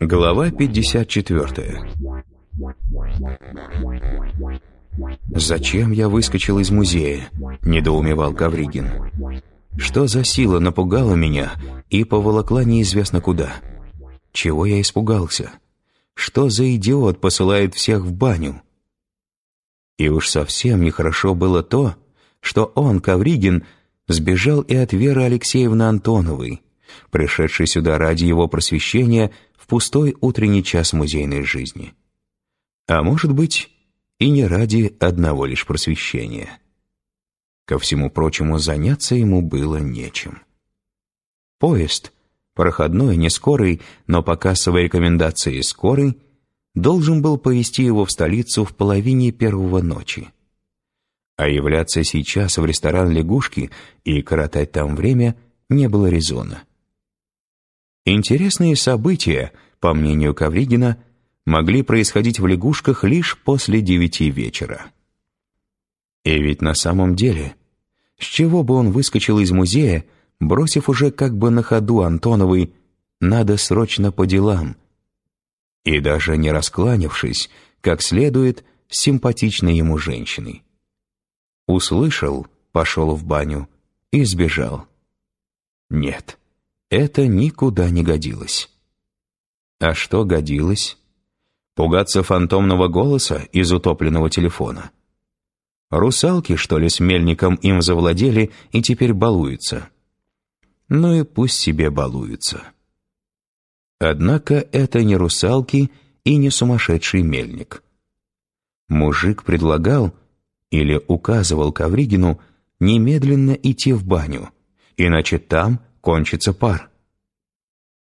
Глава 54 «Зачем я выскочил из музея?» – недоумевал Ковригин. «Что за сила напугала меня и поволокла неизвестно куда? Чего я испугался? Что за идиот посылает всех в баню?» И уж совсем нехорошо было то, что он, Ковригин, сбежал и от Веры Алексеевны Антоновой, пришедшей сюда ради его просвещения в пустой утренний час музейной жизни. А может быть, и не ради одного лишь просвещения. Ко всему прочему, заняться ему было нечем. Поезд, проходной, не скорый, но по кассовой рекомендации скорый, должен был повезти его в столицу в половине первого ночи. А являться сейчас в ресторан «Лягушки» и коротать там время не было резона. Интересные события, по мнению Ковригина, могли происходить в лягушках лишь после девяти вечера. И ведь на самом деле, с чего бы он выскочил из музея, бросив уже как бы на ходу Антоновой «надо срочно по делам», и даже не раскланившись, как следует, симпатичной ему женщиной. Услышал, пошел в баню и сбежал. Нет, это никуда не годилось. А что годилось? Пугаться фантомного голоса из утопленного телефона. Русалки, что ли, с мельником им завладели и теперь балуются. Ну и пусть себе балуются. Однако это не русалки и не сумасшедший мельник. Мужик предлагал или указывал Ковригину немедленно идти в баню, иначе там кончится пар.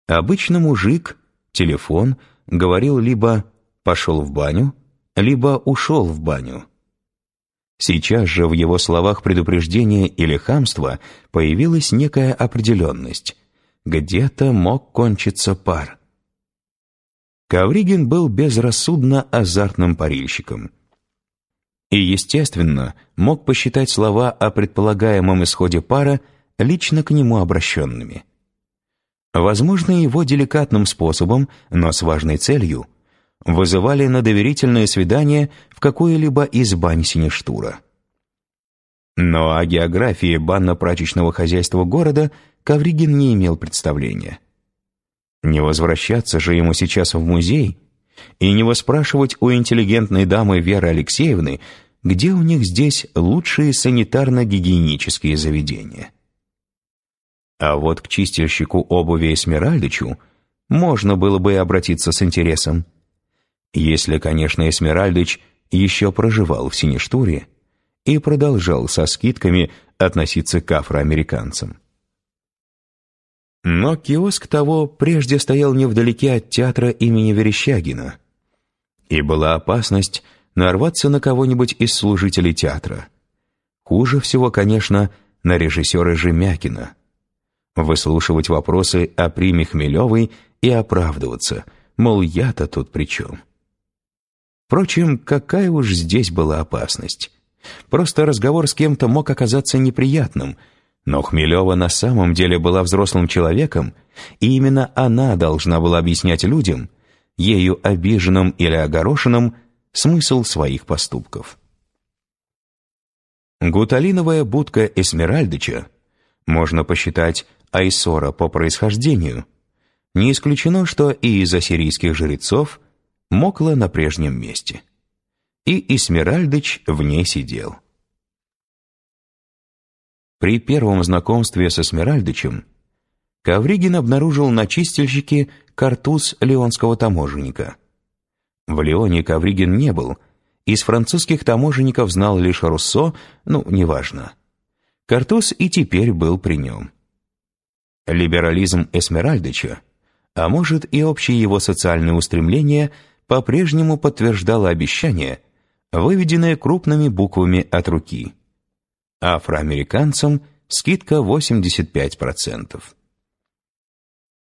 Обычно мужик, телефон, говорил либо пошел в баню, либо ушел в баню. Сейчас же в его словах предупреждения или хамства появилась некая определенность. Где-то мог кончиться пар. Ковригин был безрассудно азартным парильщиком. И, естественно, мог посчитать слова о предполагаемом исходе пара лично к нему обращенными. Возможно, его деликатным способом, но с важной целью – вызывали на доверительное свидание в какую-либо из бань Сиништура. Но о географии банно-прачечного хозяйства города Ковригин не имел представления. Не возвращаться же ему сейчас в музей и не выспрашивать у интеллигентной дамы Веры Алексеевны, где у них здесь лучшие санитарно-гигиенические заведения. А вот к чистильщику обуви Эсмеральдычу можно было бы обратиться с интересом. Если, конечно, Эсмеральдыч еще проживал в Сиништуре и продолжал со скидками относиться к афроамериканцам. Но киоск того прежде стоял невдалеке от театра имени Верещагина, и была опасность нарваться на кого-нибудь из служителей театра. Хуже всего, конечно, на режиссера Жемякина. Выслушивать вопросы о приме Хмелевой и оправдываться, мол, я-то тут при чем? Впрочем, какая уж здесь была опасность. Просто разговор с кем-то мог оказаться неприятным, но Хмелева на самом деле была взрослым человеком, и именно она должна была объяснять людям, ею обиженным или огорошенным, смысл своих поступков. Гуталиновая будка Эсмеральдыча, можно посчитать Айсора по происхождению, не исключено, что и из ассирийских жрецов – мокла на прежнем месте. И Исмеральдыч в ней сидел. При первом знакомстве с Эсмеральдычем Ковригин обнаружил на чистильщике картуз леонского таможенника. В Леоне Ковригин не был, из французских таможенников знал лишь Руссо, ну, неважно. Картуз и теперь был при нем. Либерализм Эсмеральдыча, а может и общие его социальные устремления – по-прежнему подтверждало обещание, выведенное крупными буквами от руки. Афроамериканцам скидка 85%.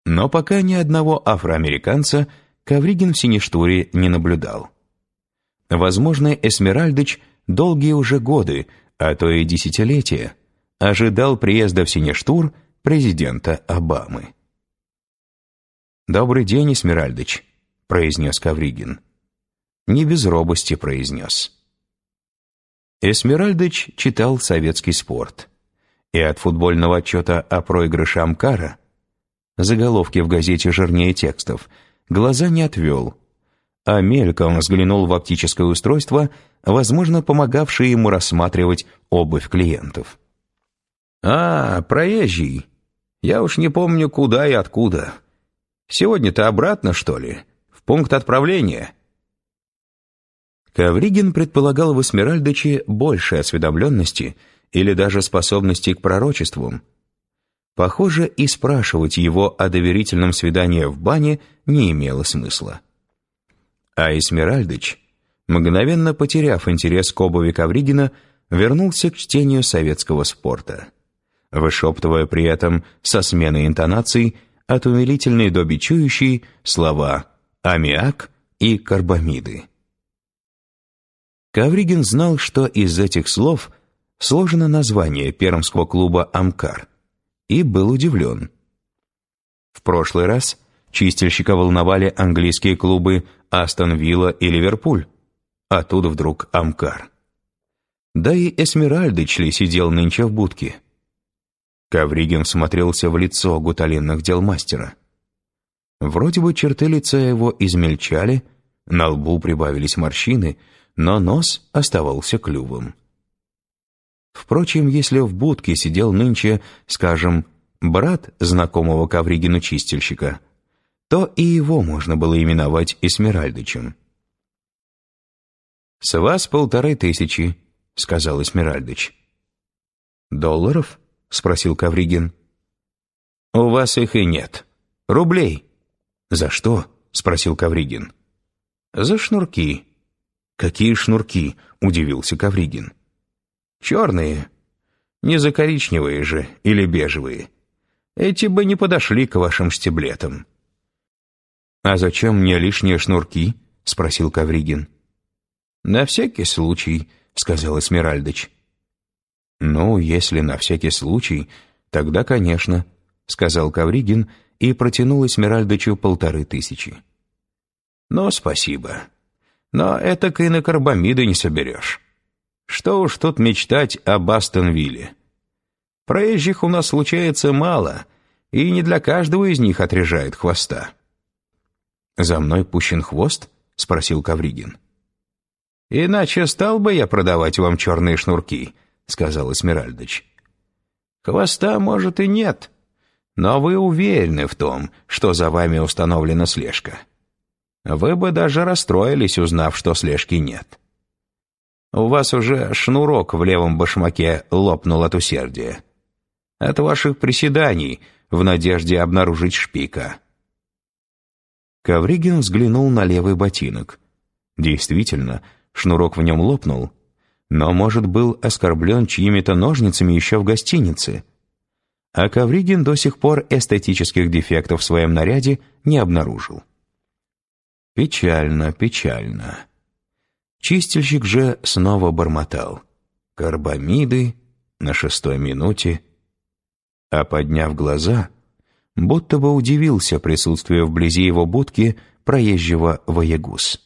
Но пока ни одного афроамериканца Ковригин в Сиништуре не наблюдал. возможно, Эсмеральдыч долгие уже годы, а то и десятилетия, ожидал приезда в Синештур президента Обамы. «Добрый день, Эсмеральдыч», — произнес Кавригин. Не без робости произнес. Эсмеральдыч читал советский спорт. И от футбольного отчета о проигрыше Амкара, заголовки в газете жирнее текстов, глаза не отвел, а мельком взглянул в оптическое устройство, возможно, помогавшее ему рассматривать обувь клиентов. «А, проезжий. Я уж не помню, куда и откуда. Сегодня-то обратно, что ли? В пункт отправления?» Ковригин предполагал в Эсмеральдыче больше осведомленности или даже способности к пророчествам. Похоже, и спрашивать его о доверительном свидании в бане не имело смысла. А Эсмеральдыч, мгновенно потеряв интерес к обуви Ковригина, вернулся к чтению советского спорта, вышептывая при этом со сменой интонаций от умилительной до бичующей слова «аммиак» и «карбамиды». Ковригин знал, что из этих слов сложено название пермского клуба «Амкар», и был удивлен. В прошлый раз чистильщика волновали английские клубы «Астон Вилла» и «Ливерпуль», а тут вдруг «Амкар». Да и Эсмеральдыч ли сидел нынче в будке. Ковригин смотрелся в лицо гуталинных дел мастера. Вроде бы черты лица его измельчали, на лбу прибавились морщины — но нос оставался клювом. Впрочем, если в будке сидел нынче, скажем, брат знакомого Ковригину чистильщика, то и его можно было именовать Эсмеральдычем. «С вас полторы тысячи», — сказал Эсмеральдыч. «Долларов?» — спросил Ковригин. «У вас их и нет. Рублей». «За что?» — спросил Ковригин. «За шнурки», «Какие шнурки?» — удивился Кавригин. «Черные. Не за коричневые же или бежевые. Эти бы не подошли к вашим стеблетам». «А зачем мне лишние шнурки?» — спросил Кавригин. «На всякий случай», — сказал Эсмеральдыч. «Ну, если на всякий случай, тогда, конечно», — сказал Кавригин и протянул Эсмеральдычу полторы тысячи. «Ну, спасибо», но это и на карбамиды не соберешь. Что уж тут мечтать об Астонвилле. Проезжих у нас случается мало, и не для каждого из них отрежает хвоста. «За мной пущен хвост?» — спросил Кавригин. «Иначе стал бы я продавать вам черные шнурки», — сказал Эсмеральдыч. «Хвоста, может, и нет, но вы уверены в том, что за вами установлена слежка». Вы бы даже расстроились, узнав, что слежки нет. У вас уже шнурок в левом башмаке лопнул от усердия. От ваших приседаний в надежде обнаружить шпика. Ковригин взглянул на левый ботинок. Действительно, шнурок в нем лопнул, но, может, был оскорблен чьими-то ножницами еще в гостинице. А Ковригин до сих пор эстетических дефектов в своем наряде не обнаружил. Печально, печально. Чистильщик же снова бормотал. Карбамиды на шестой минуте. А подняв глаза, будто бы удивился присутствию вблизи его будки проезжего воягус.